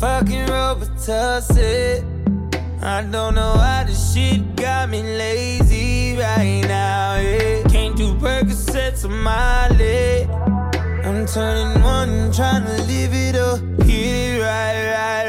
Fucking Robitussin. I don't know why this shit got me lazy right now. Yeah. Can't do Percocets on my leg. I'm turning one, trying to live it up, here, it right, right.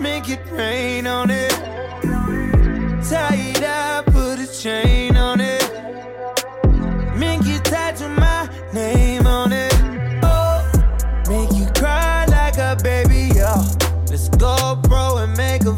Make it rain on it. Tie it up, put a chain on it. Make you tattoo my name on it. Oh, make you cry like a baby, yo. Let's go, bro, and make a